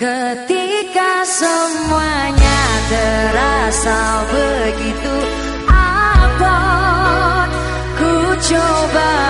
Ketika semuanya terasa begitu abot Ku coba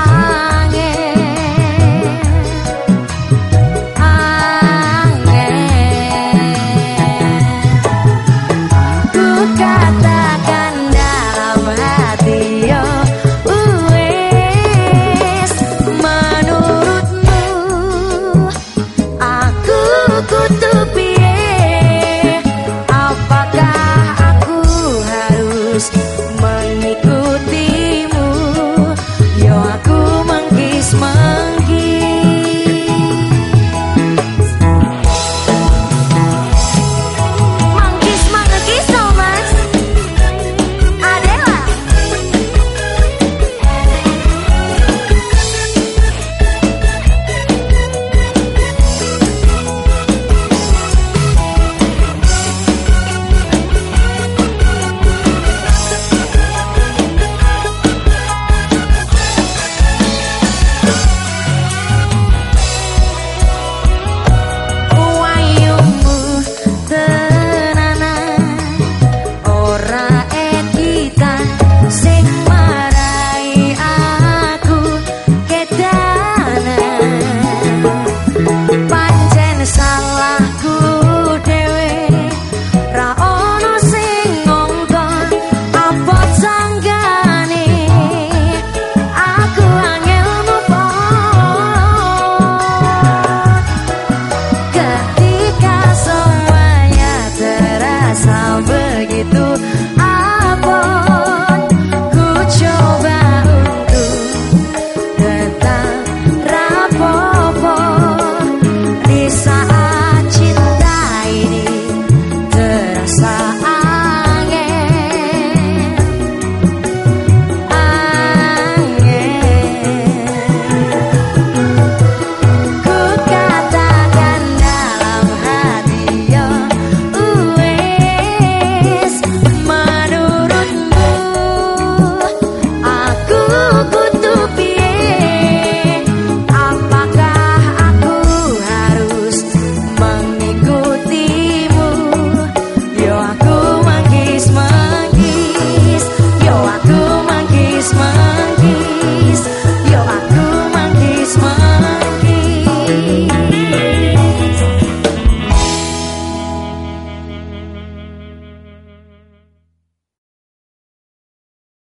begitu.